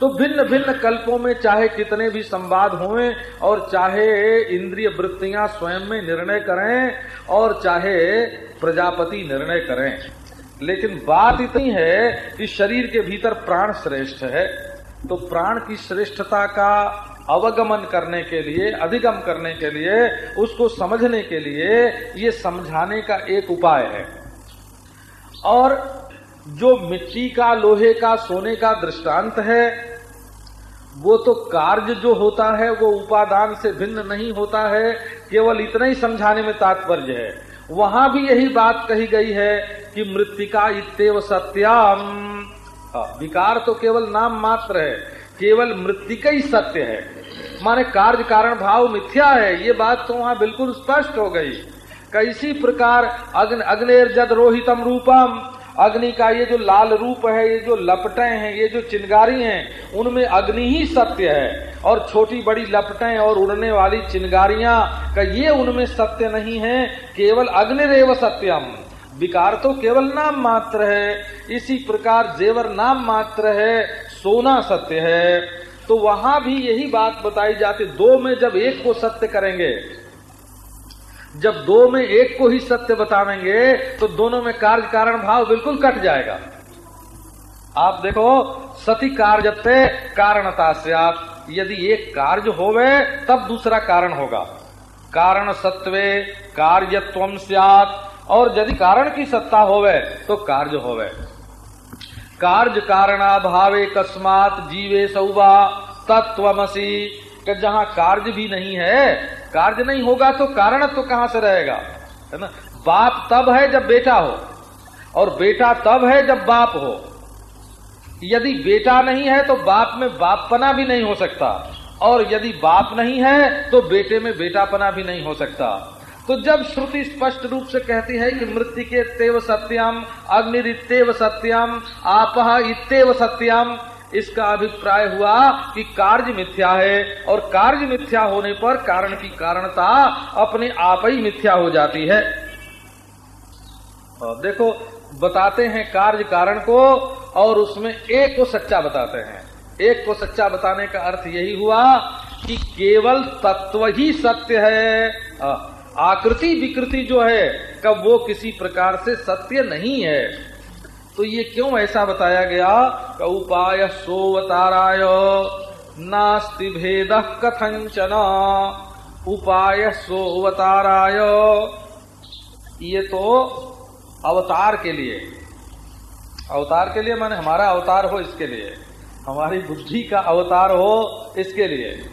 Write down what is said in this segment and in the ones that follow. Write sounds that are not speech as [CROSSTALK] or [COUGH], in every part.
तो भिन्न भिन्न कल्पों में चाहे कितने भी संवाद हों और चाहे इंद्रिय वृत्तियाँ स्वयं में निर्णय करें और चाहे प्रजापति निर्णय करें। लेकिन बात इतनी है कि शरीर के भीतर प्राण श्रेष्ठ है। तो प्राण की श्रेष्ठता का अवगमन करने के लिए, अधिगम करने के लिए, उसको समझने के लिए ये समझाने का एक उपाय है। और जो मिट्टी का लोहे का सोने का दृष्टांत है वो तो कार्य जो होता है वो उपादान से भिन्न नहीं होता है केवल इतना ही समझाने में तात्पर्य है। वहाँ भी यही बात कही गई है कि मृतिका इतव सत्याम। हाँ, विकार तो केवल नाम मात्र है केवल मृतिका ही सत्य है। माने कार्य कारण भाव मिथ्या है ये बात तो वहाँ बिल्कुल स्पष्ट हो गई। कैसी प्रकार अग्न अग्नेर जद रोहितम रूपम अग्नि का ये जो लाल रूप है, ये जो लपटें हैं, ये जो चिंगारी हैं, उनमें अग्नि ही सत्य है। और छोटी बड़ी लपटें और उड़ने वाली चिंगारियाँ का ये उनमें सत्य नहीं है, केवल अग्नि अग्निरेव सत्यम। विकार तो केवल नाम मात्र है, इसी प्रकार जेवर नाम मात्र है, सोना सत्य है। तो वहाँ भी यही बात बताई जाती, दो में जब एक को सत्य करेंगे जब दो में एक को ही सत्य बतावेंगे तो दोनों में कार्य कारण भाव बिल्कुल कट जाएगा। आप देखो, सती कार्यते कारणता से आप यदि एक कार्य होवे, तब दूसरा कारण होगा। कारण सत्वे कार्यत्व सियात। और यदि कारण की सत्ता होवे तो कार्य होवे। कार्य कारणाभावे कस्मात जीवे सौवा तत्वमसी जहाँ कार्य भी नहीं है, कार्य नहीं होगा तो कारण तो कहाँ से रहेगा? है ना? बाप तब है जब बेटा हो, और बेटा तब है जब बाप हो। यदि बेटा नहीं है तो बाप में बापपना भी नहीं हो सकता, और यदि बाप नहीं है तो बेटे में बेटापना भी नहीं हो सकता। तो जब श्रुति स्पष्ट रूप से कहती है कि मृत्यु के तेव सत्यम अग्निरितेव सत्यम, आप इतव सत्यम इसका अभिप्राय हुआ कि कार्य मिथ्या है और कार्य मिथ्या होने पर कारण की कारणता अपने आप ही मिथ्या हो जाती है। और देखो, बताते हैं कार्य कारण को और उसमें एक को सच्चा बताते हैं। एक को सच्चा बताने का अर्थ यही हुआ कि केवल तत्व ही सत्य है। आकृति विकृति जो है, कब वो किसी प्रकार से सत्य नहीं है। तो ये क्यों ऐसा बताया गया? उपाय सोवताराय। नास्ति भेद कथंचन उपाय सो सोवताराय। ये तो अवतार के लिए। अवतार के लिए माने हमारा अवतार हो इसके लिए। हमारी बुद्धि का अवतार हो इसके लिए।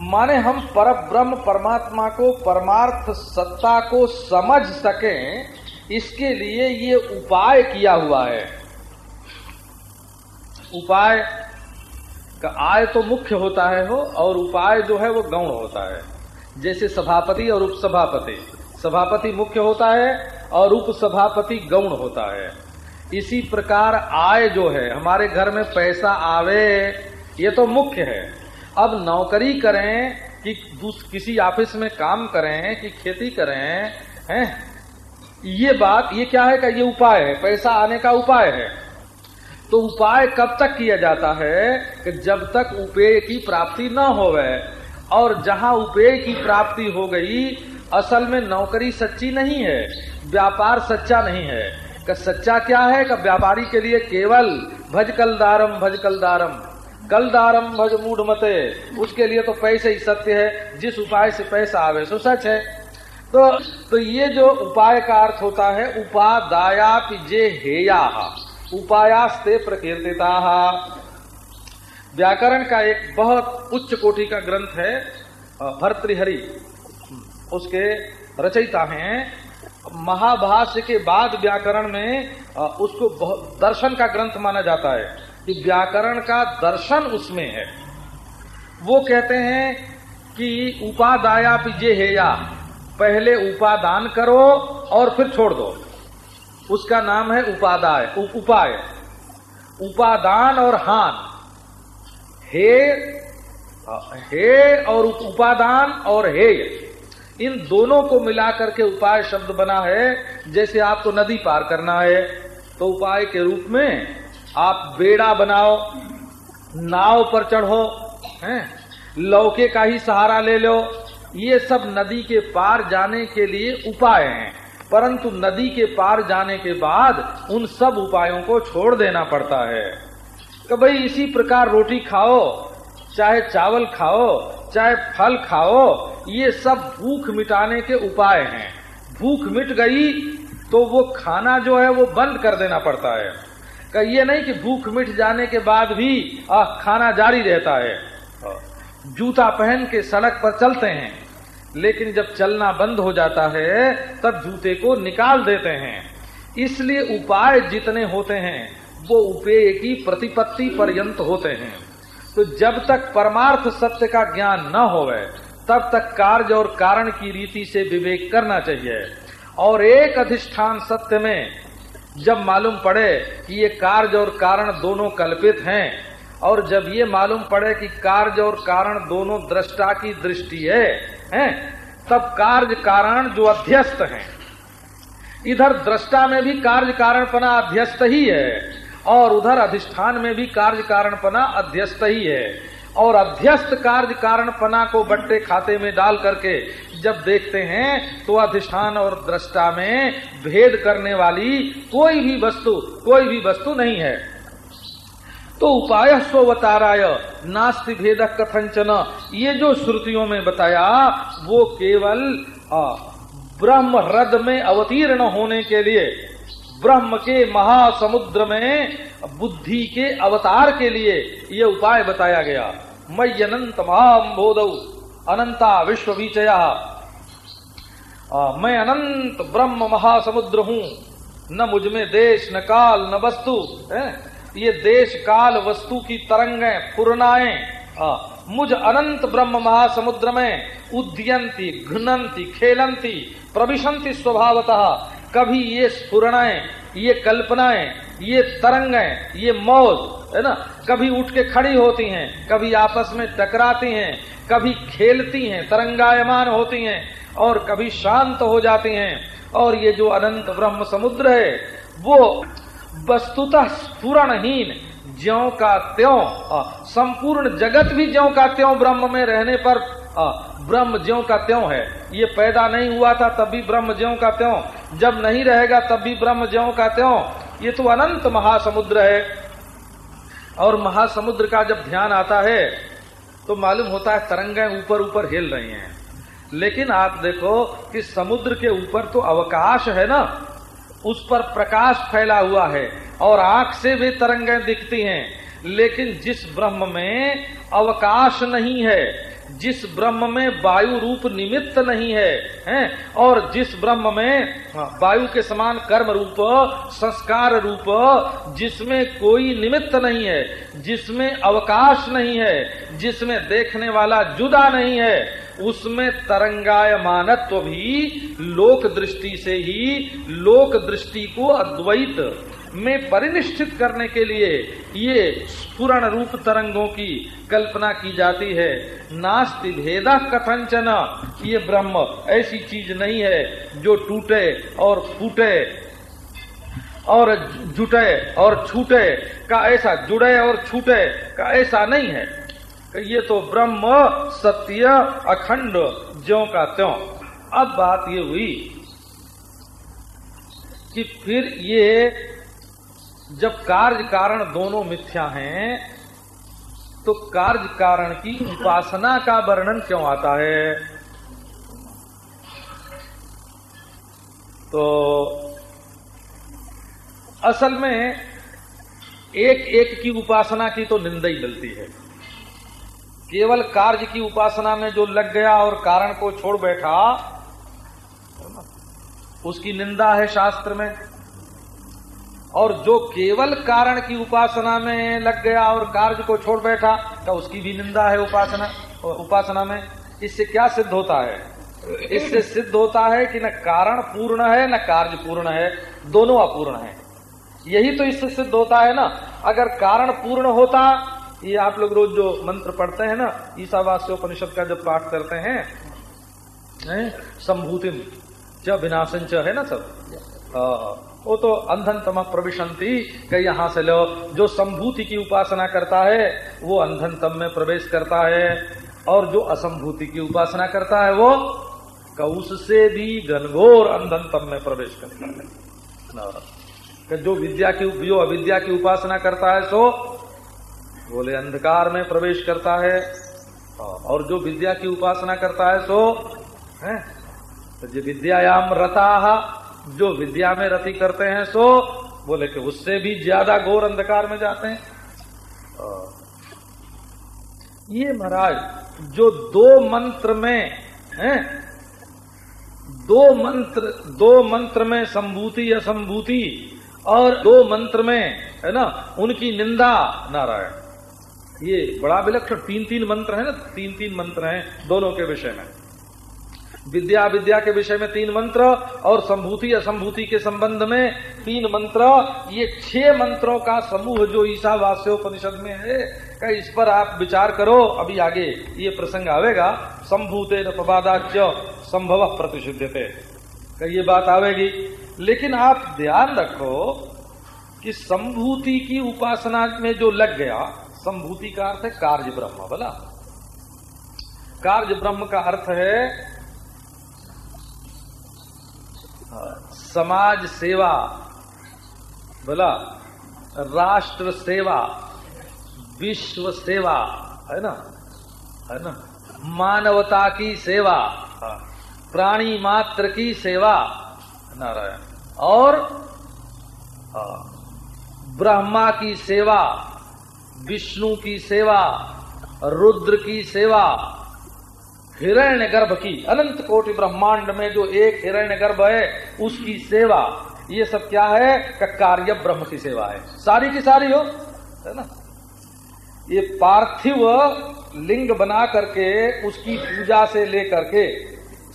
माने हम पर ब्रह्म परमात्मा को, परमार्थ सत्ता को समझ सकें इसके लिए ये उपाय किया हुआ है। उपाय का आय तो मुख्य होता है हो और उपाय जो है वो गौण होता है। जैसे सभापति और उपसभापति। सभापति मुख्य होता है और उपसभापति गौण होता है। इसी प्रकार आय जो है, हमारे घर में पैसा आवे, ये तो मुख्य है। अब नौकरी करें कि किसी ऑफ़िस में काम करें, कि खेती करें, हैं? ये बात, ये क्या है का ये उपाय है? पैसा आने का उपाय है। तो उपाय कब तक किया जाता है कि जब तक उपेय की प्राप्ति न होवे और जहाँ उपेय की प्राप्ति हो गई, असल में नौकरी सच्ची नहीं है, व्यापार सच्चा नहीं है। का सच्चा क्या है का व्यापारी के लिए केवल भज कलदारम, भज कल दारम कल दारम भज मूढ़ मते। उसके लिए तो पैसे ही सत्य है। जिस उपाय से पैसा आवे, सो सच है। तो तो ये जो उपाय का अर्थ होता है उपादाया जे हेया, उपायास्ते प्रकीर्तिता। व्याकरण का एक बहुत उच्च कोटि का ग्रंथ है भर्तृहरि। उसके रचयिता हैं। महाभाष्य के बाद व्याकरण में उसको दर्शन का ग्रंथ माना जाता है कि व्याकरण का दर्शन उसमें है। वो कहते हैं कि उपादाया पिजे हेया पहले उपादान करो और फिर छोड़ दो। उसका नाम है उपादाय उपाय। उपादान और हान। हे हे और उपादान और हे इन दोनों को मिलाकर के उपाय शब्द बना है, जैसे आपको नदी पार करना है तो उपाय के रूप में आप बेड़ा बनाओ, नाव पर चढ़ो, हैं? लौके का ही सहारा ले लो ये सब नदी के पार जाने के लिए उपाय हैं। परंतु नदी के पार जाने के बाद उन सब उपायों को छोड़ देना पड़ता है। कि भाई इसी प्रकार रोटी खाओ चाहे चावल खाओ चाहे फल खाओ ये सब भूख मिटाने के उपाय हैं। भूख मिट गई तो वो खाना जो है वो बंद कर देना पड़ता है। ये नहीं कि भूख मिट जाने के बाद भी आ, खाना जारी रहता है। जूता पहन के सड़क पर चलते हैं। लेकिन जब चलना बंद हो जाता है, तब जूते को निकाल देते हैं। इसलिए उपाय जितने होते हैं, वो उपेय की प्रतिपत्ति पर्यंत होते हैं। तो जब तक परमार्थ सत्य का ज्ञान न होवे, तब तक कार्य और कारण की रीति से विवेक करना चाहिए। और एक अधिष्ठान सत्य में जब मालूम पड़े कि ये कार्य और कारण दोनों कल्पित हैं, और जब ये मालूम पड़े कि कार्य और कारण दोनों दृष्टा की दृष्टि है हैं, तब कार्य कारण जो अध्यस्त हैं। इधर दृष्टा में भी कार्य कारणपना अध्यस्त ही है, और उधर अधिष्ठान में भी कार्य कारणपना अध्यस्त ही है। और अध्यस्त कार्य कारणपना को बट्टे खाते में डाल करके जब देखते हैं तो अधिष्ठान और दृष्टा में भेद करने वाली कोई भी वस्तु, कोई भी वस्तु नहीं है। तो उपाय स्वताराय नास्ति भेद कथंचन ये जो श्रुतियों में बताया, वो केवल ब्रह्म रद में अवतीर्ण होने के लिए, ब्रह्म के महासमुद्र में बुद्धि के अवतार के लिए ये उपाय बताया गया। मई अनंत महाम्बोध अनंता विश्व विचया मैं अनंत ब्रह्म महासमुद्र हूँ, न मुझमें देश, न काल, न वस्तु ये देश काल वस्तु की तरंगें पूर्णाएँ मुझ अनंत ब्रह्म महासमुद्र में उद्यंती, घृणंती, खेलंती, प्रविशंति स्वभावतः। कभी ये स्फुरणाएँ, ये कल्पनाएँ, ये तरंगें, ये मौज, है ना? कभी उठ के खड़ी होती हैं, कभी आपस में टकराती हैं, कभी खेलती हैं, तरंगायमान होती हैं, और कभी शांत हो जाती हैं। और ये जो अनंत ब्रह्म समुद्र है, वो वस्तुतः स्फुरणहीन ज्यो का त्यों संपूर्ण जगत भी ज्यो का त्यों ब्रह्म में रहने पर ब्रह्म ज्यो का त्यों है। ये पैदा नहीं हुआ था तब भी ब्रह्म ज्यो का त्यों। जब नहीं रहेगा तब भी ब्रह्म ज्यो का त्यों। ये तो अनंत महासमुद्र है। और महासमुद्र का जब ध्यान आता है तो मालूम होता है तरंगें ऊपर ऊपर हिल रही हैं। लेकिन आप देखो कि समुद्र के ऊपर तो अवकाश है ना। उस पर प्रकाश फैला हुआ है और आँख से भी तरंगें दिखती हैं। लेकिन जिस ब्रह्म में अवकाश नहीं है जिस ब्रह्म में वायु रूप निमित्त नहीं है, हैं? और जिस ब्रह्म में वायु के समान कर्म रूप, संस्कार रूप, जिसमें कोई निमित्त नहीं है, जिसमें अवकाश नहीं है, जिसमें देखने वाला जुदा नहीं है, उसमें तरंगायमानत्व भी लोक दृष्टि से ही लोक दृष्टि को अद्वैत में परिनिष्ठित करने के लिए ये स्फुरण रूप तरंगों की कल्पना की जाती है। नास्ति भेदा कथंचन। ये ब्रह्म ऐसी चीज़ नहीं है जो टूटे और फूटे और जुटे और छूटे। का ऐसा जुड़े और छूटे का ऐसा नहीं है। ये तो ब्रह्म, सत्य, अखंड ज्यो का त्यों। अब बात ये हुई कि फिर ये जब कार्य कारण दोनों मिथ्या हैं तो कार्य कारण की उपासना का वर्णन क्यों आता है? तो असल में एक एक की उपासना की तो निंदा ही मिलती है। केवल कार्य की उपासना में जो लग गया और कारण को छोड़ बैठा, उसकी निंदा है शास्त्र में। और जो केवल कारण की उपासना में लग गया और कार्य को छोड़ बैठा तो उसकी भी निंदा है उपासना उपासना में। इससे क्या सिद्ध होता है? इससे सिद्ध होता है कि न कारण पूर्ण है न कार्य पूर्ण है दोनों अपूर्ण है। यही तो इससे सिद्ध होता है ना। अगर कारण पूर्ण होता ये आप लोग रोज जो मंत्र पढ़ते हैं ना ईसावास्योपनिषद का जब पाठ करते हैं है? संभूतिम च विनाशन च है ना सब? वो तो अंधन तम प्रविशंति कि यहाँ से लो, जो संभूति की उपासना करता है, वो अंधन तम में प्रवेश करता है, और जो असंभूति की उपासना करता है, वो उससे भी घनघोर अंधन तम में प्रवेश करता है। कि जो विद्या की, जो अविद्या की उपासना करता है, सो बोले अंधकार में प्रवेश करता है, और जो विद्या की उपासना करता है, सो, है? तो जो विद्यायाम रता जो विद्या में रति करते हैं, सो बोले कि उससे भी ज़्यादा घोर अंधकार में जाते हैं। ये महाराज, जो दो मंत्र में, हैं? दो मंत्र दो मंत्र में संभूति, असंभूति, और दो मंत्र में, है ना, उनकी निंदा, नारायण। ये बड़ा विलक्षण तीन तीन मंत्र है ना तीन तीन मंत्र हैं, दोनों के विषय में। विद्या विद्या के विषय में तीन मंत्र और संभूति असंभूति के संबंध में तीन मंत्र। ये छह मंत्रों का समूह जो ईसा ईशावास्योपनिषद में है का इस पर आप विचार करो, अभी आगे ये प्रसंग आवेगा। संभूते नवादाच्य संभव प्रतिषिध्यते। ये बात आवेगी। लेकिन आप ध्यान रखो कि संभूति की उपासना में जो लग गया, संभूति का अर्थ है कार्य ब्रह्म, बोला। कार्य ब्रह्म का अर्थ है समाज सेवा, बोला, राष्ट्र सेवा, विश्व सेवा, है ना? है ना? मानवता की सेवा, प्राणी मात्र की सेवा, नारायण। और ब्रह्मा की सेवा, विष्णु की सेवा, रुद्र की सेवा हिरण्य गर्भ की अनंत कोटि ब्रह्मांड में जो एक हिरण्य गर्भ है, उसकी सेवा, ये सब क्या है? कार्य ब्रह्म की सेवा है। सारी की सारी हो, है ना? ये पार्थिव लिंग बना करके, उसकी पूजा से लेकर के,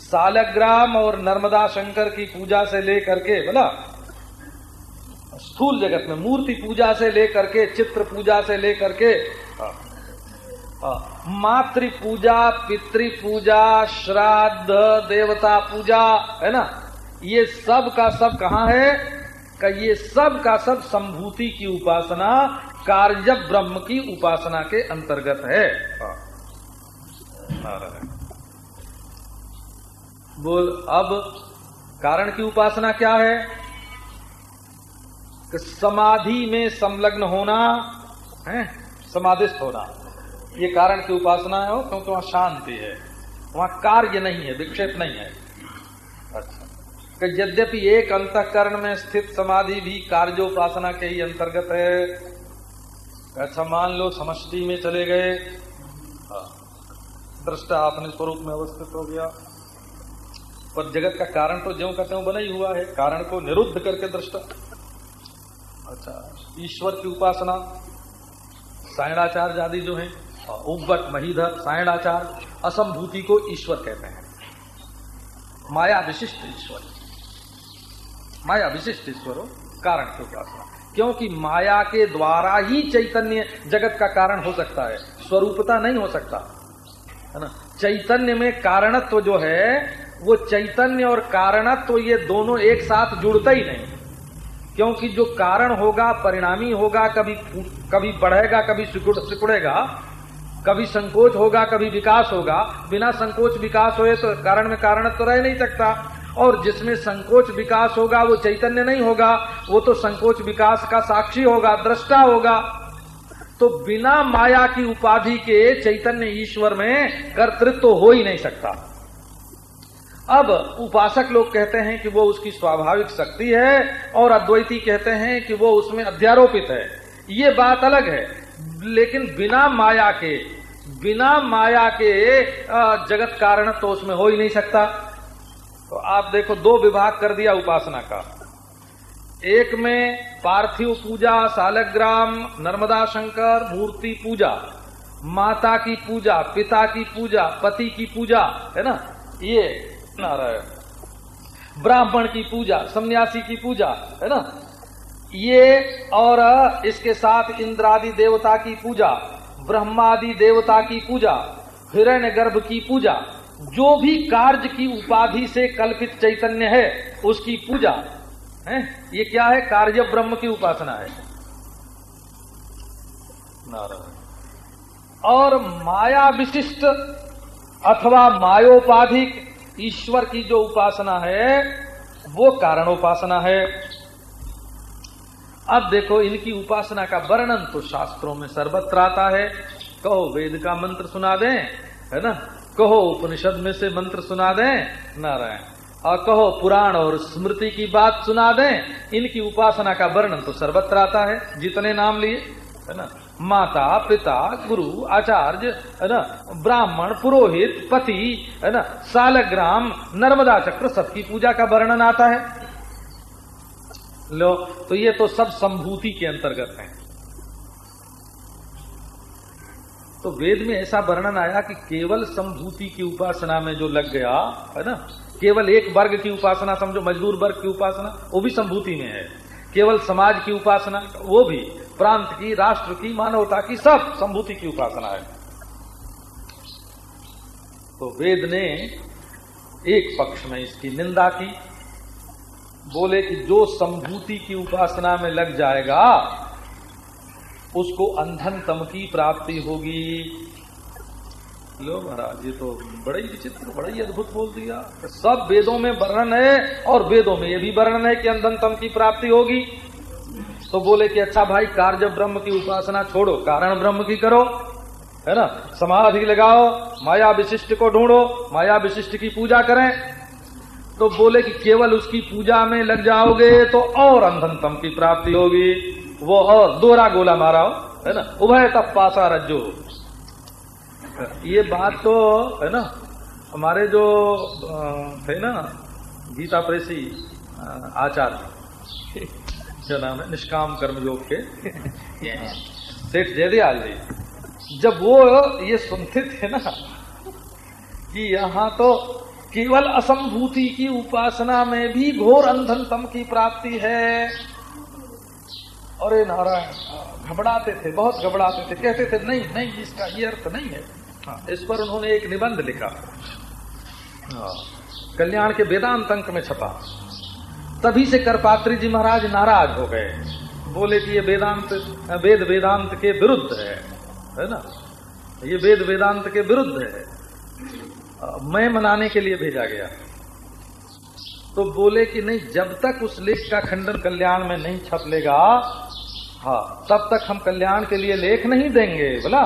सालग्राम और नर्मदा शंकर की पूजा से लेकर के बोला स्थूल जगत में मूर्ति पूजा से लेकर के, चित्र पूजा से लेकर के मातृ पूजा पितृ पूजा श्राद्ध, देवता पूजा, है ना? ये सब का सब कहा है? का ये सब का सब संभूति की उपासना, कार्य ब्रह्म की उपासना के अंतर्गत है। बोल, अब कारण की उपासना क्या है? समाधि में संलग्न होना, है? समाधिस्थ होना। ये कारण की उपासना है क्योंकि वहाँ शांति है। वहाँ कार्य नहीं है, विक्षेप नहीं है। अच्छा। कि यद्यपि एक अंतकरण में स्थित समाधि भी कार्योपासना के ही अंतर्गत है अच्छा मान लो समष्टि में चले गए। हाँ। दृष्टा अपने स्वरूप में अवस्थित हो गया। पर जगत का कारण तो ज्यो का त्यों बना ही हुआ है, कारण को निरुद्ध करके दृष्टा। अच्छा ईश्वर की उपासना, सायणाचार्य आदि जो है उब्बट महीधर सायणाचार असंभूति को ईश्वर कहते हैं। माया विशिष्ट ईश्वर। माया विशिष्ट ईश्वर हो कारण की उपासना क्योंकि माया के द्वारा ही चैतन्य जगत का कारण हो सकता है, स्वरूपता नहीं हो सकता। है ना? चैतन्य में कारणत्व जो है, वो चैतन्य और कारणत्व ये दोनों एक साथ जुड़ता ही नहीं। क्योंकि जो कारण होगा, परिणामी होगा, कभी कभी बढ़ेगा, कभी सिकुड़ेगा कभी संकोच होगा, कभी विकास होगा। बिना संकोच विकास होए तो कारण में कारण तो रह नहीं सकता। और जिसमें संकोच विकास होगा, वो चैतन्य नहीं होगा। वो तो संकोच विकास का साक्षी होगा, दृष्टा होगा। तो बिना माया की उपाधि के चैतन्य ईश्वर में कर्तृत्व तो हो ही नहीं सकता। अब उपासक लोग कहते हैं कि वो उसकी स्वाभाविक शक्ति है, और अद्वैती कहते हैं कि वो उसमें अध्यारोपित है। ये बात अलग है। लेकिन बिना माया के, बिना माया के जगत कारण तो उसमें हो ही नहीं सकता। तो आप देखो, दो विभाग कर दिया उपासना का। एक में पार्थिव पूजा, सालग्राम, नर्मदा शंकर, मूर्ति पूजा, माता की पूजा, पिता की पूजा, पति की पूजा, है ना? ये नारायण। ब्राह्मण की पूजा, सन्यासी की पूजा, है ना? ये और इसके साथ इंद्रादि देवता की पूजा, ब्रह्मादि देवता की पूजा, हिरण्य गर्भ की पूजा, जो भी कार्य की उपाधि से कल्पित चैतन्य है, उसकी पूजा। है? ये क्या है? कार्य ब्रह्म की उपासना है। और माया विशिष्ट अथवा मायोपाधिक ईश्वर की जो उपासना है, वो कारण उपासना है। अब देखो इनकी उपासना का वर्णन तो शास्त्रों में सर्वत्र आता है। कहो वेद का मंत्र सुना दें, है ना? कहो उपनिषद में से मंत्र सुना दें, नारायण। और कहो पुराण और स्मृति की बात सुना दें, इनकी उपासना का वर्णन तो सर्वत्र आता है, जितने नाम लिए, है ना? माता, पिता, गुरु, आचार्य, है ना? ब्राह्मण, पुरोहित, पति, है ना? सालग्राम, नर्मदा चक्र सबकी पूजा का वर्णन आता है। लो तो ये तो सब संभूति के अंतर्गत है। तो वेद में ऐसा वर्णन आया कि केवल संभूति की उपासना में जो लग गया, है ना, केवल एक वर्ग की उपासना, समझो, मजदूर वर्ग की उपासना, वो भी संभूति में है। केवल समाज की उपासना, वो भी, प्रांत की, राष्ट्र की, मानवता की सब संभूति की उपासना है। तो वेद ने एक पक्ष में इसकी निंदा की बोले कि जो संभूति की उपासना में लग जाएगा, उसको अंधन तम की प्राप्ति होगी। लो महाराज, ये तो बड़ा ही विचित्र, बड़ा ही अद्भुत बोल दिया। सब वेदों में वर्णन है और वेदों में ये भी वर्णन है कि अंधन तम की प्राप्ति होगी। तो बोले कि अच्छा भाई, कार्य ब्रह्म की उपासना छोड़ो, कारण ब्रह्म की करो, है ना? समाधि लगाओ, माया विशिष्ट को ढूंढो, माया विशिष्ट की पूजा करें तो बोले कि केवल उसकी पूजा में लग जाओगे तो और अंधनतम की प्राप्ति होगी। वो और दोरा गोला मारा हो, है ना? उभय तप पासा रज्जो। ये बात तो है ना, हमारे जो थे ना, गीता प्रेसी आचार्य जो नाम है निष्काम कर्म योग के सेठ जयदयाल जी। जब वो ये सुनते थे ना, कि यहाँ तो केवल असंभूति की उपासना में भी घोर अंधन तम की प्राप्ति है। अरे नारायण घबराते थे बहुत घबराते थे। कहते थे नहीं नहीं इसका ये अर्थ नहीं है। हाँ, इस पर उन्होंने एक निबंध लिखा। हाँ, कल्याण के वेदांत अंक में छपा। तभी से करपात्री जी महाराज नाराज़ हो गए। बोले कि ये वेदांत वेद वेदांत के विरुद्ध है है ना? ये वेद वेदांत के विरुद्ध है। मैं मनाने के लिए भेजा गया। तो बोले कि नहीं, जब तक उस लेख का खंडन कल्याण में नहीं छप लेगा हाँ तब तक हम कल्याण के लिए लेख नहीं देंगे, बोला।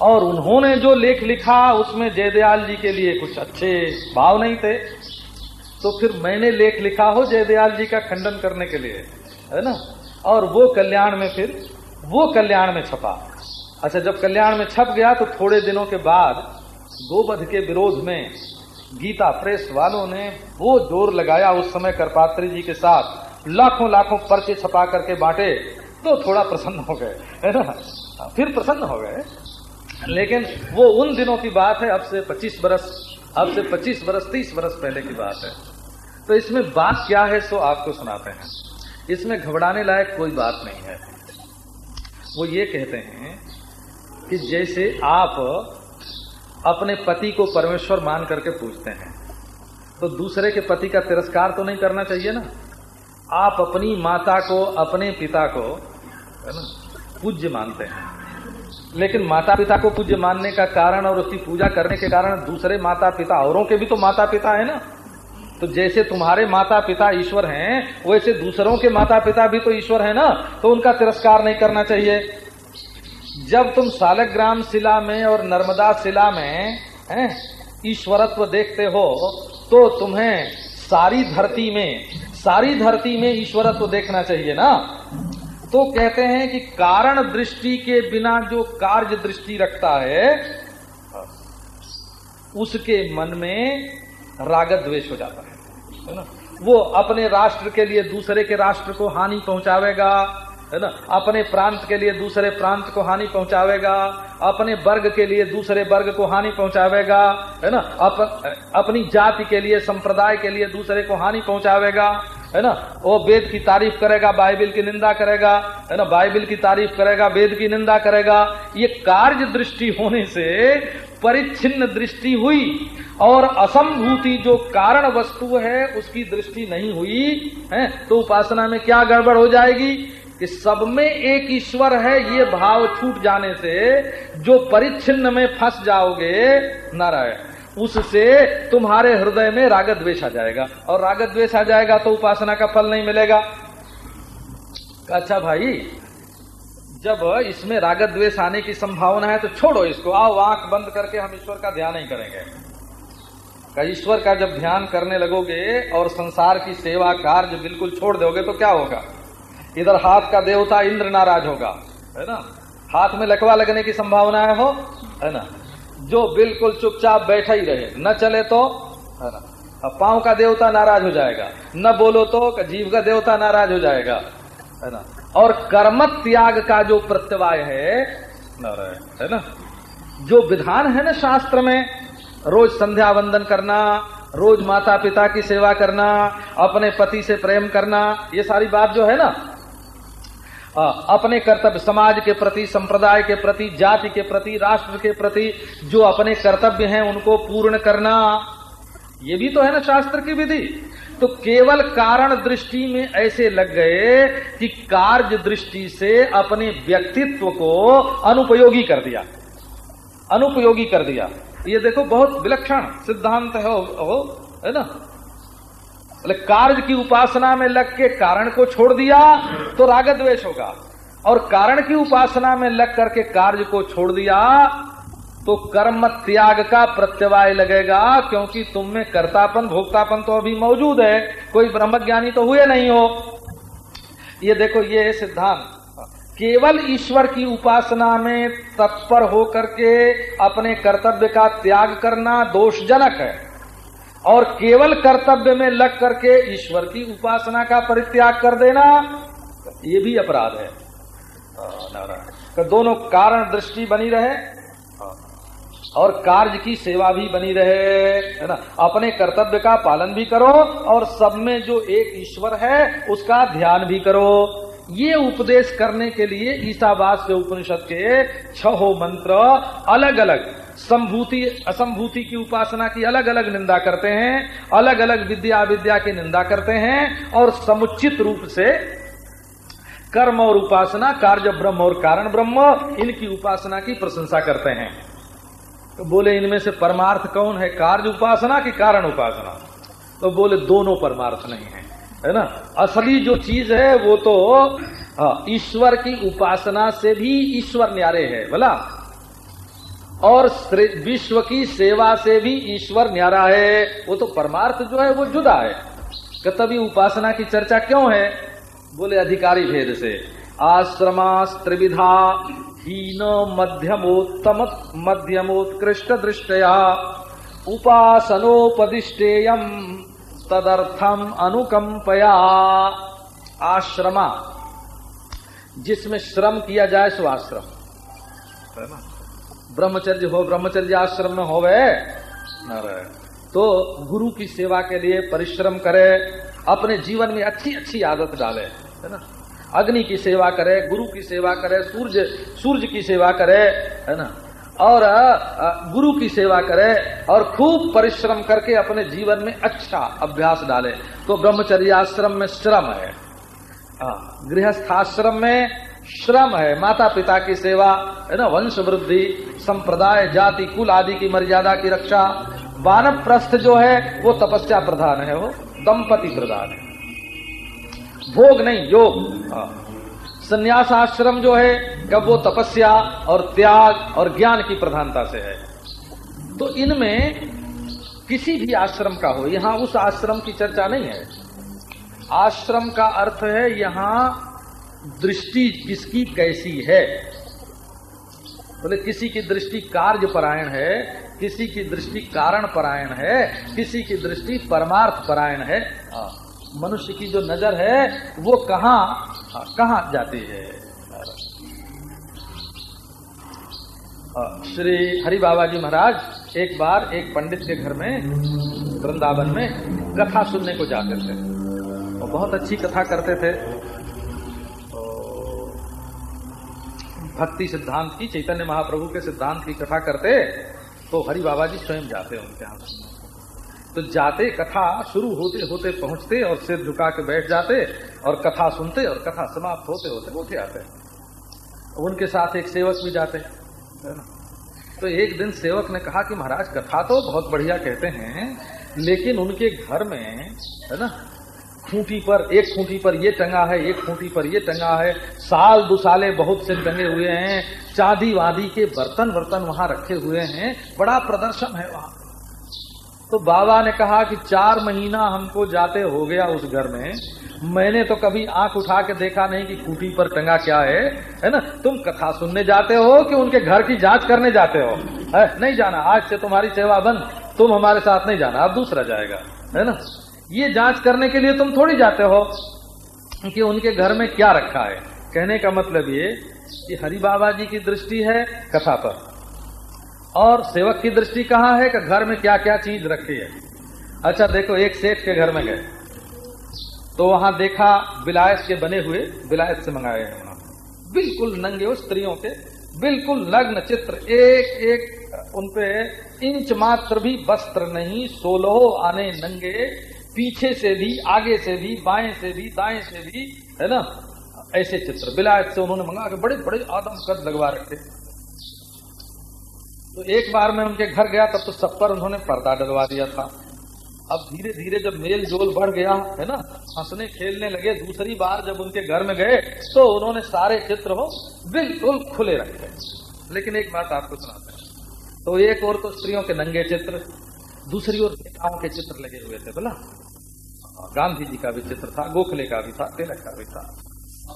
और उन्होंने जो लेख लिखा, उसमें जयदयाल जी के लिए कुछ अच्छे भाव नहीं थे। तो फिर मैंने लेख लिखा हो जयदयाल जी का खंडन करने के लिए, है ना? और वो कल्याण में फिर, वो कल्याण में छपा। अच्छा जब कल्याण में छप गया तो थोड़े दिनों के बाद गोवध के विरोध में गीता प्रेस वालों ने वो ज़ोर लगाया उस समय करपात्री जी के साथ। लाखों लाखों पर्चे छपा करके बांटे तो थोड़ा प्रसन्न हो गए, है ना? फिर प्रसन्न हो गए। लेकिन वो उन दिनों की बात है, अब से 25 बरस, अब से 25 बरस 30 बरस पहले की बात है। तो इसमें बात क्या है, सो आपको सुनाते हैं। इसमें घबराने लायक कोई बात नहीं है। वो ये कहते हैं कि जैसे आप अपने पति को परमेश्वर मान करके पूछते हैं तो दूसरे के पति का तिरस्कार तो नहीं करना चाहिए ना। आप अपनी माता को, अपने पिता को, है ना, पूज्य मानते हैं। लेकिन माता पिता को पूज्य मानने का कारण और उसकी पूजा करने के कारण दूसरे माता पिता औरों के भी तो माता पिता है ना। तो जैसे तुम्हारे माता पिता ईश्वर हैं, वैसे दूसरों के माता पिता भी तो ईश्वर है ना। तो उनका तिरस्कार नहीं करना चाहिए। जब तुम सालग्राम शिला में और नर्मदा शिला में ईश्वरत्व देखते हो तो तुम्हें सारी धरती में, सारी धरती में ईश्वरत्व देखना चाहिए ना? तो कहते हैं कि कारण दृष्टि के बिना जो कार्य दृष्टि रखता है, उसके मन में राग द्वेष हो जाता है ना? वो अपने राष्ट्र के लिए दूसरे के राष्ट्र को हानि पहुंचावेगा है ना? अपने प्रांत के लिए दूसरे प्रांत को हानि पहुंचावेगा। अपने वर्ग के लिए दूसरे वर्ग को हानि पहुंचावेगा। है ना? अप, अपनी जाति के लिए संप्रदाय के लिए दूसरे को हानि पहुंचावेगा। है ना? वो वेद की तारीफ़ करेगा बाइबिल की निंदा करेगा। है ना? बाइबिल की तारीफ़ करेगा वेद की निंदा करेगा। ये कार्य दृष्टि होने से परिच्छिन्न दृष्टि हुई और असंभूति जो कारण वस्तु है उसकी दृष्टि नहीं हुई है? तो उपासना में क्या गड़बड़ हो जाएगी? कि सब में एक ईश्वर है, ये भाव छूट जाने से जो परिच्छिन्न में फंस जाओगे, नारायण, उससे तुम्हारे हृदय में राग द्वेष आ जाएगा। और राग द्वेष आ जाएगा तो उपासना का फल नहीं मिलेगा। अच्छा भाई, जब इसमें राग द्वेष आने की संभावना है तो छोड़ो इसको। आओ, आँख बंद करके हम ईश्वर का ध्यान नहीं करेंगे। ईश्वर का जब ध्यान करने लगोगे और संसार की सेवा कार्य बिल्कुल छोड़ दोगे तो क्या होगा? इधर हाथ का देवता इंद्र नाराज़ होगा, है ना? हाथ में लकवा लगने की संभावना है हो, है ना? जो बिल्कुल चुपचाप बैठा ही रहे, न चले तो है ना? पाँव का देवता नाराज़ हो जाएगा, न बोलो तो जीव का देवता नाराज़ हो जाएगा, है ना? और कर्म त्याग का जो प्रत्यवाय है, नारायण, है ना? जो विधान है ना शास्त्र में, रोज संध्या वंदन करना, रोज माता पिता की सेवा करना, अपने पति से प्रेम करना, ये सारी बात जो है ना अपने कर्तव्य समाज के प्रति संप्रदाय के प्रति जाति के प्रति राष्ट्र के प्रति जो अपने कर्तव्य हैं उनको पूर्ण करना ये भी तो है ना शास्त्र की विधि। तो केवल कारण दृष्टि में ऐसे लग गए कि कार्य दृष्टि से अपने व्यक्तित्व को अनुपयोगी कर दिया। अनुपयोगी कर दिया। ये देखो बहुत विलक्षण सिद्धांत है हो, ना? कार्य की उपासना में लग के कारण को छोड़ दिया तो राग द्वेष होगा और कारण की उपासना में लग करके कार्य को छोड़ दिया तो कर्म त्याग का प्रत्यवाय लगेगा क्योंकि तुम में कर्तापन भोक्तापन तो अभी मौजूद है कोई ब्रह्म ज्ञानी तो हुए नहीं हो ये देखो ये है सिद्धांत केवल ईश्वर की उपासना में तत्पर होकर के अपने कर्तव्य का त्याग करना दोषजनक है और केवल कर्तव्य में लग करके ईश्वर की उपासना का परित्याग कर देना, ये भी अपराध है। तो दोनों कारण दृष्टि बनी रहे और कार्य की सेवा भी बनी रहे, है ना? अपने कर्तव्य का पालन भी करो और सब में जो एक ईश्वर है, उसका ध्यान भी करो। ये उपदेश करने के लिए ईसावास के उपनिषद के छह मंत्र अलग अलग संभूति, असंभूति की उपासना की अलग अलग निंदा करते हैं अलग अलग विद्या विद्या की निंदा करते हैं और समुचित रूप से कर्म और उपासना, कार्य ब्रह्म और कारण ब्रह्म, इनकी उपासना की प्रशंसा करते हैं। तो बोले, इनमें से परमार्थ कौन है? कार्य उपासना की कारण उपासना? तो बोले, दोनों परमार्थ नहीं है है ना? असली जो चीज़ है, वो तो ईश्वर की उपासना से भी ईश्वर न्यारे है, बोला? और विश्व की सेवा से भी ईश्वर न्यारा है। वो तो परमार्थ जो है, वो जुदा है। तभी उपासना की चर्चा क्यों है? बोले अधिकारी भेद से। आश्रमास त्रिविधा हीन मध्यमोत्तम मध्यमोत्कृष्ट दृष्टया। उपासनोपदिष्टेयम तदर्थम अनुकंपया आश्रमा, जिसमें श्रम किया जाए, सो आश्रम। है ना ब्रह्मचर्य हो, ब्रह्मचर्य आश्रम में हो गए तो गुरु की सेवा के लिए परिश्रम करे, अपने जीवन में अच्छी अच्छी आदत डाले, है ना? अग्नि की सेवा करे, गुरु की सेवा करे, सूर्य सूर्य की सेवा करे, है ना? और गुरु की सेवा करे और खूब परिश्रम करके अपने जीवन में अच्छा अभ्यास डाले। तो ब्रह्मचर्य आश्रम में श्रम है। गृहस्थाश्रम में श्रम है। माता पिता की सेवा, है ना? वंश वृद्धि संप्रदाय, जाति, कुल आदि की मर्यादा की रक्षा। वानव प्रस्थ जो है, वो तपस्या प्रधान है, वो दंपति प्रधान है। भोग नहीं, योग। हाँ। संन्यास आश्रम जो है, कब वो तपस्या और त्याग और ज्ञान की प्रधानता से है। तो इनमें किसी भी आश्रम का हो, यहाँ उस आश्रम की चर्चा नहीं है। आश्रम का अर्थ है, यहाँ दृष्टि किसकी कैसी है। बोले, किसी की दृष्टि कार्य परायण है, किसी की दृष्टि कारण परायण है, किसी की दृष्टि परमार्थ परायण है। मनुष्य की जो नज़र है, वो कहा कहा जाती है? श्री हरि बाबा जी महाराज एक बार एक पंडित के घर में, वृंदावन में कथा सुनने को जाते थे। वो बहुत अच्छी कथा करते थे। भक्ति सिद्धांत की, चैतन्य महाप्रभु के सिद्धांत की कथा करते तो हरि बाबा जी स्वयं जाते उनके यहाँ तो जाते, कथा शुरू होते होते पहुँचते और सिर झुका के बैठ जाते और कथा सुनते और कथा समाप्त होते होते उठे आते उनके साथ एक सेवक भी जाते तो एक दिन सेवक ने कहा कि महाराज, कथा तो बहुत बढ़िया कहते हैं, लेकिन उनके घर में, है ना खूंटी पर, एक खूंटी पर ये टंगा है, एक खूंटी पर ये टंगा है। साल दुसाले बहुत से टंगे हुए हैं। चांदी वादी के बर्तन वर्तन वहाँ रखे हुए हैं। बड़ा प्रदर्शन है वहाँ। तो बाबा ने कहा कि चार महीना हमको जाते हो गया उस घर में। मैंने तो कभी आँख उठा के देखा नहीं कि खूंटी पर टंगा क्या है। है ना? तुम कथा सुनने जाते हो कि उनके घर की जाँच करने जाते हो? है? नहीं जाना। आज से तुम्हारी सेवा बंद। तुम हमारे साथ नहीं जाना। अब दूसरा जाएगा। है ना? ये जाँच करने के लिए तुम थोड़ी जाते हो कि उनके घर में क्या रखा है। कहने का मतलब ये कि हरि बाबा जी की दृष्टि है कथा पर। और सेवक की दृष्टि कहाँ है कि घर में क्या क्या चीज़ रखी है। अच्छा देखो, एक सेठ के घर में गए। तो वहाँ देखा बिलायत के बने हुए, बिलायत से मंगाए हैं वहाँ बिल्कुल नंगे स्त्रियों के, बिल्कुल नग्न चित्र, एक एक, उनपे इंच मात्र भी वस्त्र नहीं, सोलह आने नंगे पीछे से भी, आगे से भी, बाएँ से भी, दाएँ से भी, है ना? ऐसे चित्र विलायत से उन्होंने मंगा के बड़े बड़े आदम कद लगवा रखे। तो एक बार मैं उनके घर गया, तब तो सब पर उन्होंने पर्दा डलवा दिया था। अब धीरे धीरे जब मेल जोल बढ़ गया, है ना? हंसने, खेलने लगे, दूसरी बार जब उनके घर में गए तो उन्होंने सारे चित्र हो बिल्कुल खुले रखे। लेकिन एक बात आपको सुनाते हैं। तो एक और तो स्त्रियों के नंगे चित्र। दूसरी ओर नेताओं के चित्र लगे हुए थे बोला। गांधी जी का भी चित्र था गोखले का भी था तिलक का भी था।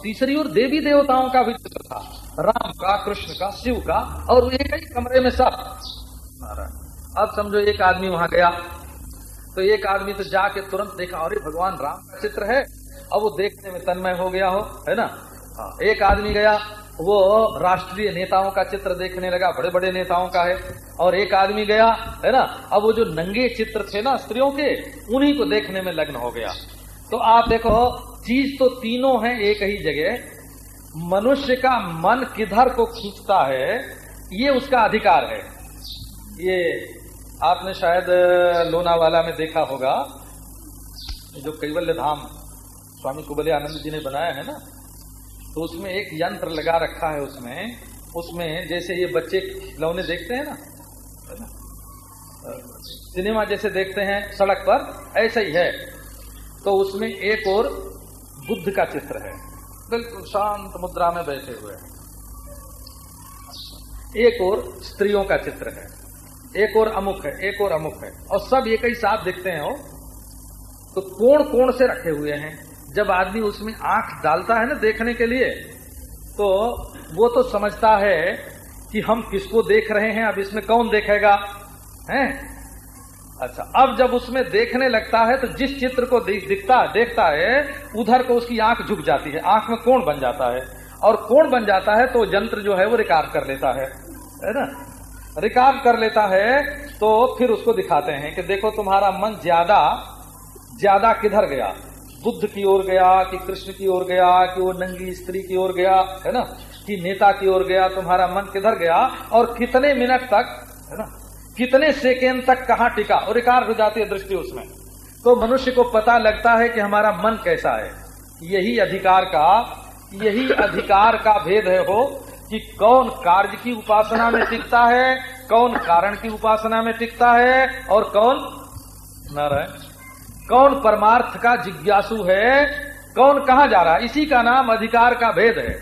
तीसरी ओर देवी देवताओं का भी चित्र था राम का कृष्ण का शिव का और एक ही कमरे में सब। अब समझो एक आदमी वहाँ गया तो एक आदमी तो जाके तुरंत देखा अरे भगवान राम का चित्र है अब वो देखने में तन्मय हो गया हो है ना? हाँ, एक आदमी गया वो राष्ट्रीय नेताओं का चित्र देखने लगा बड़े बड़े नेताओं का है, और एक आदमी गया, है ना? अब वो जो नंगे चित्र थे ना स्त्रियों के, उन्हीं को देखने में लग्न हो गया। तो आप देखो, चीज़ तो तीनों है एक ही जगह। मनुष्य का मन किधर को खींचता है, ये उसका अधिकार है। ये आपने शायद, लोनावाला में देखा होगा जो कैवल्य धाम, स्वामी कुबले आनंद जी ने बनाया है ना? तो उसमें एक यंत्र लगा रखा है उसमें। उसमें जैसे ये बच्चे खिलौने देखते हैं ना सिनेमा जैसे देखते हैं सड़क पर, ऐसा ही है। तो उसमें एक और बुद्ध का चित्र है। बिल्कुल शांत मुद्रा में बैठे हुए हैं। एक और स्त्रियों का चित्र है। एक और अमुक है, एक और अमुक है। और सब एक ही साथ दिखते हैं वो तो कोण कोण से रखे हुए हैं। जब आदमी उसमें आँख डालता है ना देखने के लिए तो वो तो समझता है कि हम किसको देख रहे हैं, अब इसमें कौन देखेगा? हैं? अच्छा अब जब उसमें देखने लगता है तो जिस चित्र को दिखता, देखता है, उधर को उसकी आँख झुक जाती है, आँख में कोण बन जाता है। और कोण बन जाता है तो यंत्र जो है, वो रिकॉर्ड कर लेता है। है ना? रिकॉर्ड कर लेता है तो फिर उसको दिखाते हैं कि देखो तुम्हारा मन ज़्यादा ज़्यादा किधर गया? बुद्ध की ओर गया, कि कृष्ण की ओर गया, कि वो नंगी स्त्री की ओर गया, है ना? कि नेता की ओर गया, तुम्हारा मन किधर गया? और कितने मिनट तक, है ना? कितने सेकेंड तक कहा टिका? और रिकार हो जाती है दृष्टि उसमें। तो मनुष्य को पता लगता है कि हमारा मन कैसा है। यही अधिकार का, यही अधिकार का भेद है हो कि कौन कार्य की उपासना में टिकता है, कौन कारण की उपासना में टिकता है, और कौन नारायण। कौन परमार्थ का जिज्ञासु है? कौन कहा जा रहा है? इसी का नाम अधिकार का भेद है।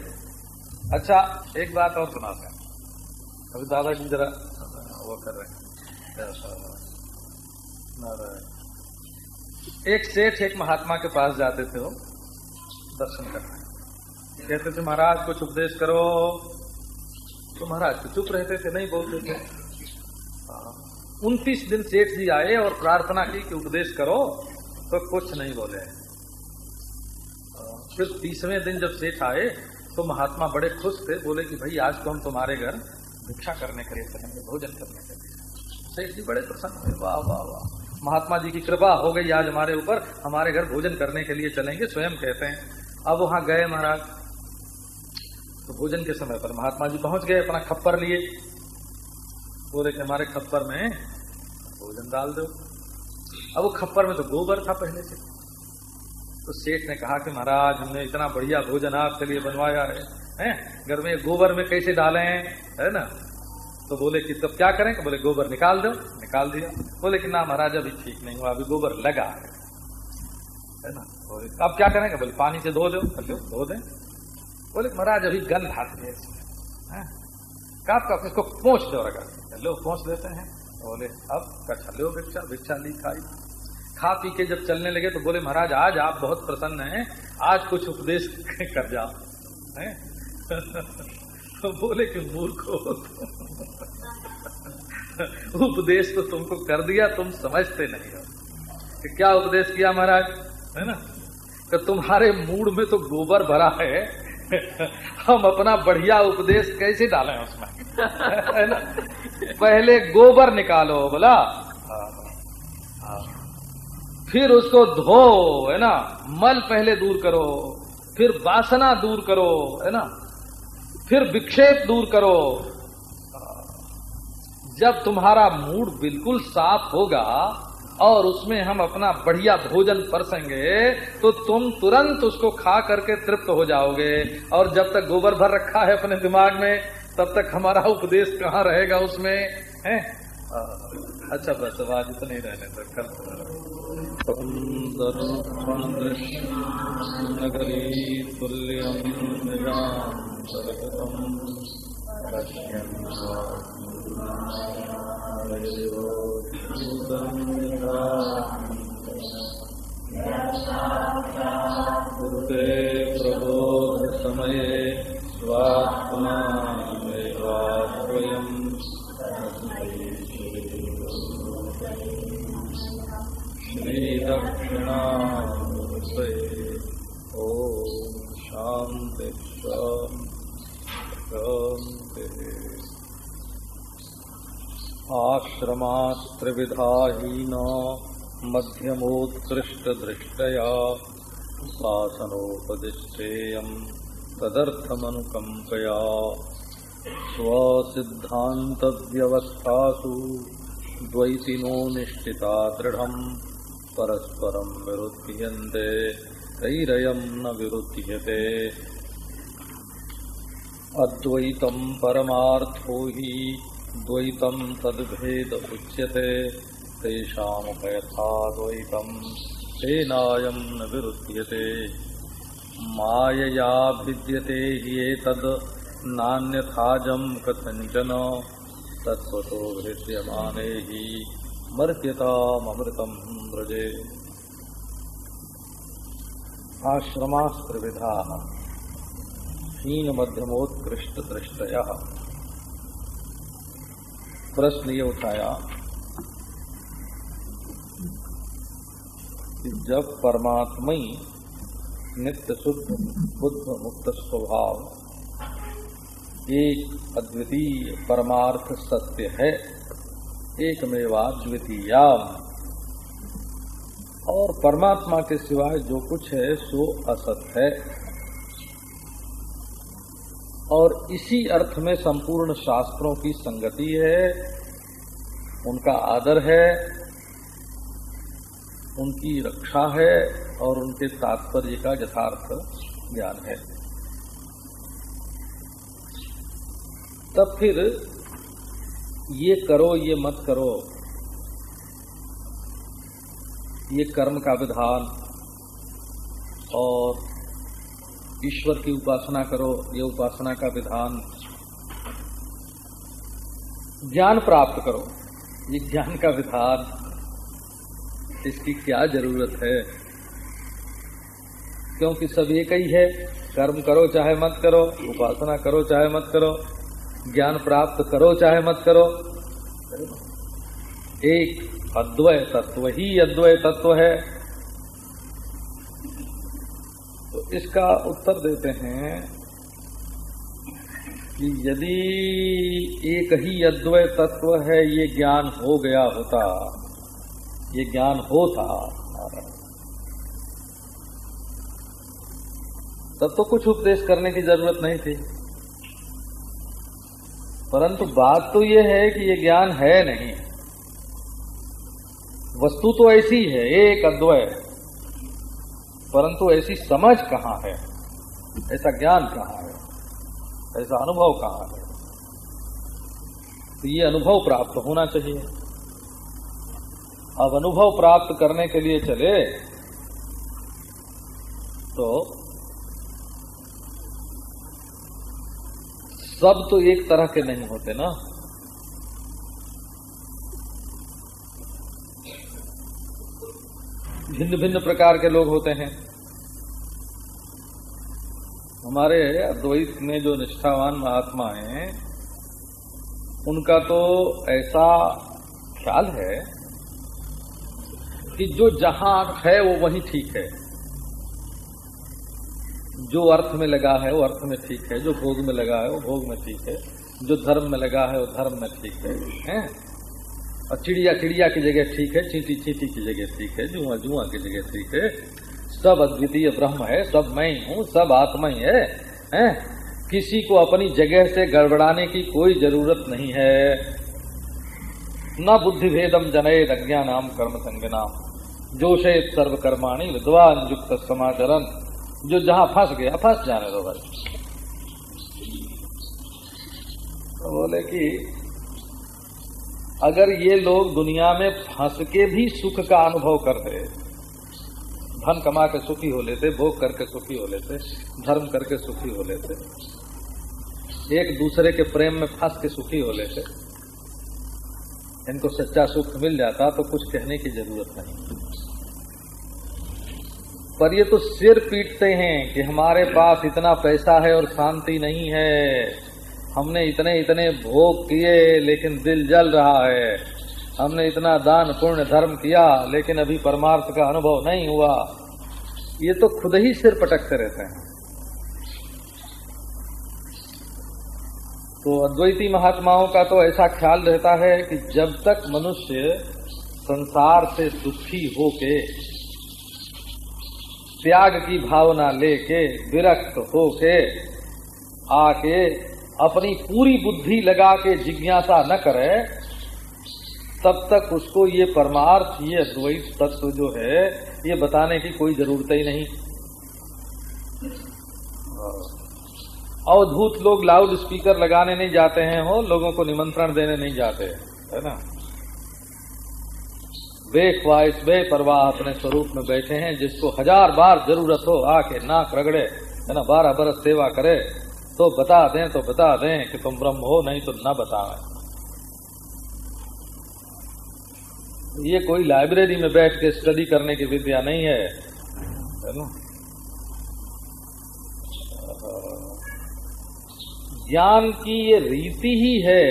अच्छा एक बात और सुनाते अभी दादाजी जरा वो कर रहे हैं। एक सेठ एक महात्मा के पास जाते थे वो, दर्शन करने। कहते थे, महाराज, कुछ उपदेश करो। तो महाराज तो चुप रहते थे, नहीं बोलते थे। हाँ। उनतीस दिन सेठ जी आए और प्रार्थना की कि उपदेश करो। तो कुछ नहीं बोले। फिर तीसवें दिन जब सेठ आए तो महात्मा बड़े खुश थे, बोले कि भाई, आज तो हम तुम्हारे घर भिक्षा करने के लिए चलेंगे, भोजन करने के लिए। सेठ जी बड़े प्रसन्न हुए। वाह वाह वाह। महात्मा जी की कृपा हो गई आज हमारे ऊपर, हमारे घर भोजन करने के लिए चलेंगे, स्वयं कहते हैं। अब वहाँ गए महाराज। तो भोजन के समय पर महात्मा जी पहुँच गए, अपना खप्पर लिए। बोले कि हमारे खप्पर में भोजन डाल दो। अब वो खप्पर में तो गोबर था पहले से। तो सेठ ने कहा कि महाराज, हमने इतना बढ़िया भोजन आपके लिए बनवाया है, हैं? घर में गोबर में कैसे डाले, है ना? तो बोले कि तब क्या करें? बोले, गोबर निकाल दो। निकाल दिया। बोले कि ना महाराज, अभी ठीक नहीं हुआ, अभी गोबर लगा है। ना? बोले अब क्या करेंगे? बोले, पानी से धो दो। लो धो दें। बोले, महाराज, अभी गंध आती है इसमें काप इसको पहुँच दो रखा लो पहुँच देते हैं। बोले, अब कच्छा लो भिक्षा भिक्षा ली खाई। खा पी के जब चलने लगे तो बोले, महाराज, आज आप बहुत प्रसन्न हैं। आज कुछ उपदेश [LAUGHS] कर जाओ। हैं? [LAUGHS] तो बोले कि मूर्ख हो [LAUGHS] उपदेश तो तुमको कर दिया, तुम समझते नहीं हो। कि क्या उपदेश किया महाराज? है ना? कि तुम्हारे मूड में तो गोबर भरा है। हम अपना बढ़िया उपदेश कैसे डालें उसमें? पहले गोबर निकालो, बोला। फिर उसको धो, है ना? मल पहले दूर करो, फिर वासना दूर करो, है ना? फिर विक्षेप दूर करो। जब तुम्हारा मूड बिल्कुल साफ़ होगा और उसमें हम अपना बढ़िया भोजन परसेंगे तो तुम तुरंत उसको खा करके तृप्त हो जाओगे। और जब तक गोबर भर रखा है अपने दिमाग में तब तक हमारा उपदेश कहाँ रहेगा उसमें, है? अच्छा बस आज इतने रहने तक कल। नगरी तुल्यम पूर्वे प्रबोधसमये स्वात्मा स्वयम् श्रीदक्षिणा ॐ शान्ति आश्रमास्त्रिविधाहीन मध्यमोत्कृष्टदृष्टया शासनोपदिष्टेयम् तदर्थमनुकम्पया स्वसिद्धान्तव्यवस्थासु द्वैतिनो निष्ठिता दृढम्, परस्परम् विरुध्यन्ते, तैरयम् न विरुध्यते। अद्वैतम् परमार्थो हि, द्वैतम् तद्भेद उच्यते, तेषामुपयथाद्वैतम् तेनायम् न विरुध्यते। मायया भिद्यते हि एतद् नान्यथाजम् कथञ्चन। तत्त्वतो हृद्यमाने हि मर्त्यतामृतम् व्रजे। आश्रमास्त्रिविधाः हीन मध्यमोत्कृष्ट दृष्टय प्रश्न ये उठाया। कि जब परमात्मा नित्य शुद्ध बुद्ध मुक्त स्वभाव एक अद्वितीय परमार्थ सत्य है। एक मेवा द्वितीया और परमात्मा के सिवाय जो कुछ है, सो असत है। और इसी अर्थ में संपूर्ण शास्त्रों की संगति है। उनका आदर है। उनकी रक्षा है और उनके तात्पर्य का यथार्थ ज्ञान है। तब फिर ये करो, ये मत करो। ये कर्म का विधान और ईश्वर की उपासना करो, ये उपासना का विधान। ज्ञान प्राप्त करो, ये ज्ञान का विधान। इसकी क्या ज़रूरत है? क्योंकि सब एक ही है। कर्म करो चाहे मत करो, उपासना करो चाहे मत करो, ज्ञान प्राप्त करो चाहे मत करो। एक अद्वय तत्व ही अद्वय तत्व है। तो इसका उत्तर देते हैं कि यदि एक ही अद्वय तत्व है, ये ज्ञान हो गया होता ये ज्ञान होता तब तो कुछ उपदेश करने की ज़रूरत नहीं थी। परंतु बात तो ये है कि ये ज्ञान है नहीं। वस्तु तो ऐसी है, एक अद्वय। परंतु ऐसी समझ कहाँ है? ऐसा ज्ञान कहाँ है? ऐसा अनुभव कहाँ है? तो ये अनुभव प्राप्त होना चाहिए। अब अनुभव प्राप्त करने के लिए चले तो सब तो एक तरह के नहीं होते ना। भिन्न भिन्न प्रकार के लोग होते हैं। हमारे अद्वैत में जो निष्ठावान महात्मा हैं, उनका तो ऐसा ख्याल है कि जो जहाँ है वो वहीं ठीक है जो अर्थ में लगा है वो अर्थ में ठीक है, जो भोग में लगा है वो भोग में ठीक है, जो धर्म में लगा है वो धर्म में ठीक है, हैं? और चिड़िया चिड़िया की जगह ठीक है, चींटी चींटी की जगह ठीक है, जुआ जुआ की जगह ठीक है सब अद्वितीय ब्रह्म है, सब मैं ही हूँ सब आत्मा ही है, हैं? किसी को अपनी जगह से गड़बड़ाने की कोई ज़रूरत नहीं है न बुद्धि भेदम जनेद अज्ञानाम कर्म संज्ञानाम जोशेत सर्वकर्माणी विद्वान युक्त समाचरण जो जहाँ फंस गया, फंस जाने दो भाई। तो बोले कि, अगर ये लोग दुनिया में फंस के भी सुख का अनुभव करते, धन कमा के सुखी हो लेते, भोग करके सुखी हो लेते, धर्म करके सुखी हो लेते, एक दूसरे के प्रेम में फंस के सुखी हो लेते, इनको सच्चा सुख मिल जाता तो कुछ कहने की ज़रूरत नहीं। पर ये तो सिर पीटते हैं कि हमारे पास इतना पैसा है और शांति नहीं है। हमने इतने इतने भोग किए, लेकिन दिल जल रहा है। हमने इतना दान पुण्य धर्म किया, लेकिन अभी परमार्थ का अनुभव नहीं हुआ। ये तो खुद ही सिर पटकते रहते हैं। तो अद्वैती महात्माओं का तो ऐसा ख्याल रहता है कि जब तक मनुष्य संसार से दुखी होके त्याग की भावना लेके विरक्त होके आके अपनी पूरी बुद्धि लगा के जिज्ञासा न करे, तब तक उसको ये परमार्थ ये अद्वैत तत्व जो है, ये बताने की कोई ज़रूरत ही नहीं। अवधूत लोग लाउड स्पीकर लगाने नहीं जाते हैं, हो, लोगों को निमंत्रण देने नहीं जाते, है ना? बेखवाइश बेपरवाह अपने स्वरूप में बैठे हैं, जिसको हज़ार बार ज़रूरत हो, आके नाक रगड़े, है ना, बारह बरस सेवा करे तो बता दें तो बता दें कि तुम ब्रह्म हो, नहीं तो न बताएँ। ये कोई लाइब्रेरी में बैठ के स्टडी करने की विद्या नहीं है है ना? ज्ञान की ये रीति ही है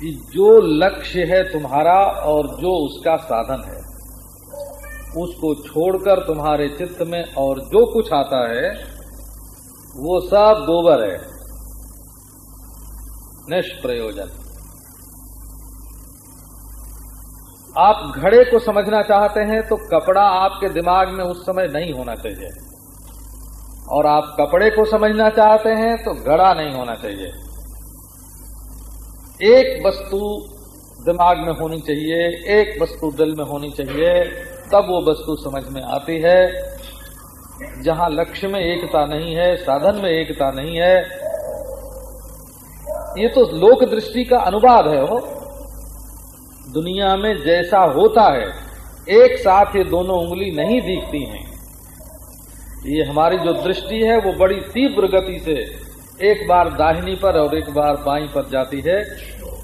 कि जो लक्ष्य है तुम्हारा और जो उसका साधन है, उसको छोड़कर तुम्हारे चित्त में और जो कुछ आता है, वो सब गोबर है। निष्प्रयोजन। आप घड़े को समझना चाहते हैं तो कपड़ा आपके दिमाग में उस समय नहीं होना चाहिए। और आप कपड़े को समझना चाहते हैं तो घड़ा नहीं होना चाहिए। एक वस्तु दिमाग में होनी चाहिए, एक वस्तु दिल में होनी चाहिए, तब वो वस्तु समझ में आती है। जहाँ लक्ष्य में एकता नहीं है, साधन में एकता नहीं है, ये तो लोक दृष्टि का अनुवाद है वो दुनिया में जैसा होता है, एक साथ ये दोनों उंगली नहीं दिखती हैं। ये हमारी जो दृष्टि है, वो बड़ी तीव्र गति से एक बार दाहिनी पर और एक बार बाई पर जाती है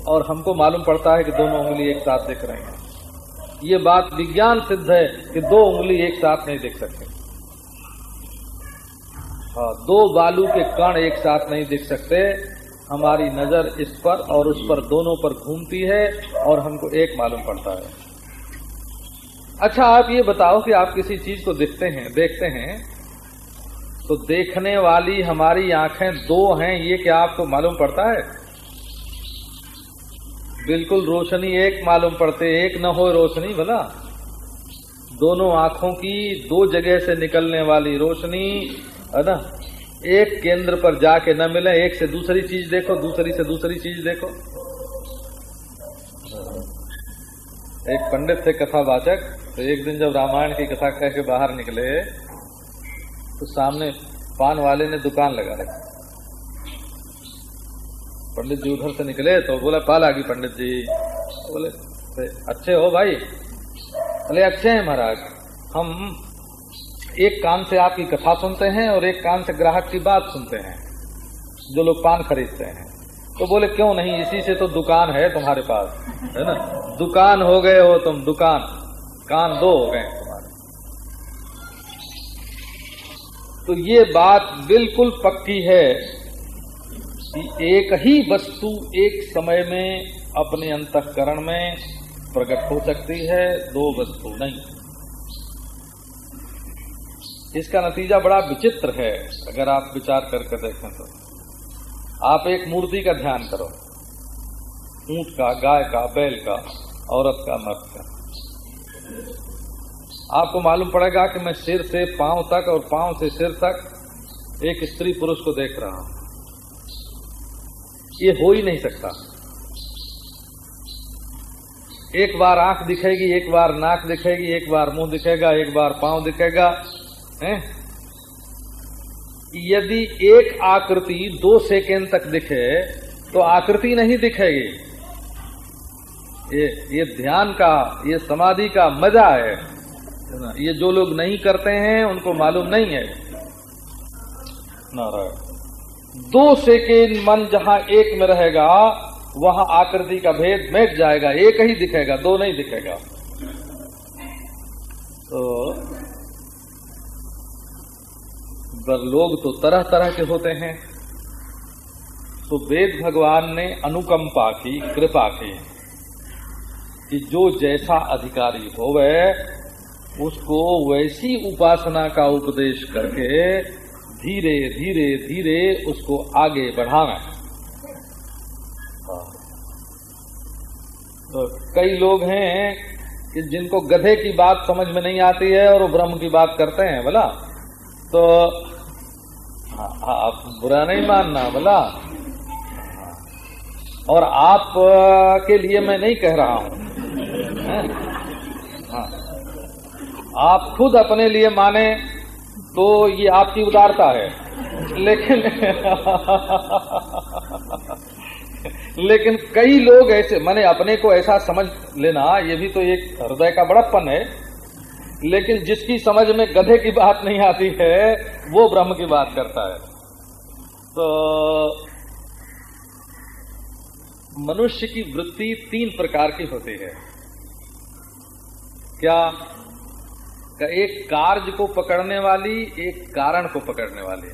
और हमको मालूम पड़ता है कि दोनों उंगली एक साथ दिख रहे हैं। ये बात विज्ञान सिद्ध है कि दो उंगली एक साथ नहीं दिख सकते। हाँ दो बालू के कण एक साथ नहीं दिख सकते। हमारी नज़र इस पर और उस पर दोनों पर घूमती है और हमको एक मालूम पड़ता है। अच्छा आप ये बताओ कि आप किसी चीज़ को देखते हैं देखते हैं तो देखने वाली हमारी आँखें दो हैं, ये क्या आपको मालूम पड़ता है? बिल्कुल रोशनी एक मालूम पड़ते, एक न हो रोशनी, भला? दोनों आँखों की दो जगह से निकलने वाली रोशनी, है ना? एक केंद्र पर जाके न मिले, एक से दूसरी चीज़ देखो, दूसरी से दूसरी चीज़ देखो। एक पंडित थे कथावाचक तो एक दिन जब रामायण की कथा कह के बाहर निकले तो सामने पान वाले ने दुकान लगा रखी। पंडित जी उधर से निकले तो बोला पाल आ गई पंडित जी। तो बोले अच्छे हो भाई। बोले अच्छे हैं महाराज, हम एक कान से आपकी कथा सुनते हैं और एक कान से ग्राहक की बात सुनते हैं, जो लोग पान खरीदते हैं। तो बोले, क्यों नहीं, इसी से तो दुकान है तुम्हारे पास, है ना? दुकान हो गए हो तुम, दुकान। कान दो हो गए तुम्हारे तो ये बात बिल्कुल पक्की है कि एक ही वस्तु एक समय में, अपने अंतकरण में प्रकट हो सकती है, दो वस्तु नहीं। इसका नतीजा बड़ा विचित्र है, अगर आप विचार करके देखें तो। आप एक मूर्ति का ध्यान करो। ऊँट का, गाय का, बैल का, औरत का, मर्द का। आपको मालूम पड़ेगा कि मैं सिर से पाँव तक और पाँव से सिर तक एक स्त्री पुरुष को देख रहा हूँ। ये हो ही नहीं सकता। एक बार आँख दिखेगी, एक बार नाक दिखेगी, एक बार मुँह दिखेगा, एक बार पाँव दिखेगा, हैं? यदि एक आकृति दो सेकेंड तक दिखे तो आकृति नहीं दिखेगी। ये ये ध्यान का, ये समाधि का मज़ा है। ये जो लोग नहीं करते हैं उनको मालूम नहीं है। नारायण। दो सेकेंड मन जहाँ एक में रहेगा वहाँ आकृति का भेद मिट जाएगा। एक ही दिखेगा दो नहीं दिखेगा। तो लोग तो तरह तरह के होते हैं तो वेद भगवान ने अनुकंपा की कृपा की कि जो जैसा अधिकारी हो होवे उसको वैसी उपासना का उपदेश करके धीरे धीरे धीरे उसको आगे बढ़ाना तो कई लोग हैं कि जिनको गधे की बात समझ में नहीं आती है और ब्रह्म की बात करते हैं बोला तो हाँ, हाँ, आप बुरा नहीं मानना बोला और आप के लिए मैं नहीं कह रहा हूँ। हाँ, आप खुद अपने लिए माने तो ये आपकी उदारता है। लेकिन [LAUGHS] लेकिन कई लोग ऐसे, मैंने अपने को ऐसा समझ लेना, ये भी तो एक हृदय का बड़प्पन है, लेकिन जिसकी समझ में गधे की बात नहीं आती है, वो ब्रह्म की बात करता है। तो मनुष्य की वृत्ति तीन प्रकार की होती है। क्या का एक कार्य को पकड़ने वाली, एक कारण को पकड़ने वाली।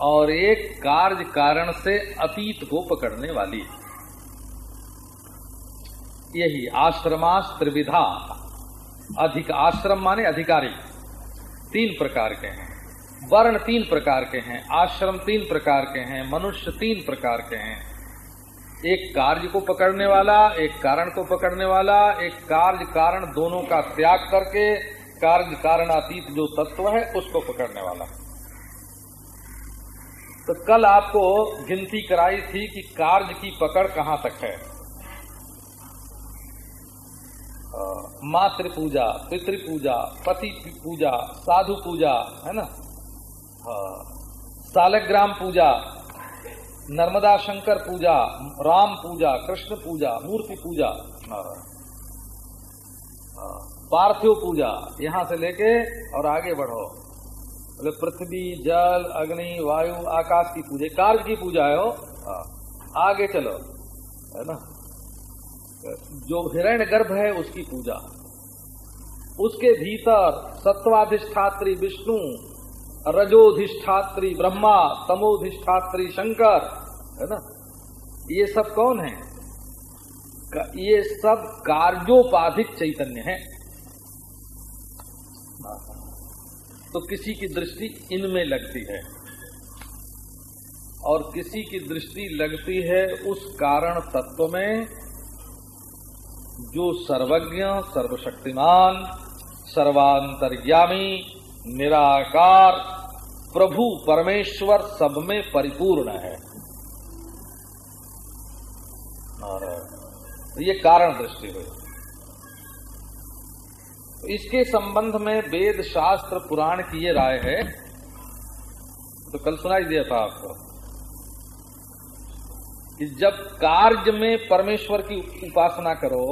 और एक कार्य कारण से अतीत को पकड़ने वाली। यही आश्रमास त्रिविधा अधिक आश्रम माने अधिकारी। तीन प्रकार के हैं। वर्ण तीन प्रकार के हैं, आश्रम तीन प्रकार के हैं, मनुष्य तीन प्रकार के हैं। एक कार्य को पकड़ने वाला, एक कारण को पकड़ने वाला, एक कार्य कारण दोनों का त्याग करके कार्य कारण कारणातीत जो तत्व है, उसको पकड़ने वाला। तो कल आपको गिनती कराई थी कि कार्य की पकड़ कहाँ तक है। मातृ पूजा पितृ पूजा पति पूजा साधु पूजा, है ना? सालग्राम पूजा नर्मदा शंकर पूजा राम पूजा कृष्ण पूजा मूर्ति पूजा हाँ, पार्थिव पूजा यहाँ से लेके और आगे बढ़ो। बोले पृथ्वी जल अग्नि वायु आकाश की पूजा कार्य की पूजा है हो हाँ, आगे चलो है ना? जो हिरण्य गर्भ है उसकी पूजा। उसके भीतर सत्वाधिष्ठात्री विष्णु रजोधिष्ठात्री ब्रह्मा, तमोधिष्ठात्री शंकर, है ना? ये सब कौन है? ये सब कार्योपाधिक चैतन्य है। तो किसी की दृष्टि इनमें लगती है। और किसी की दृष्टि लगती है उस कारण तत्व में जो सर्वज्ञ, सर्वशक्तिमान, सर्वांतर्यामी, निराकार प्रभु परमेश्वर सब में परिपूर्ण है। और ये कारण दृष्टि हुई तो इसके संबंध में वेद शास्त्र पुराण की ये राय है। तो कल सुनाई दिया था आपको कि जब कार्य में परमेश्वर की उपासना करो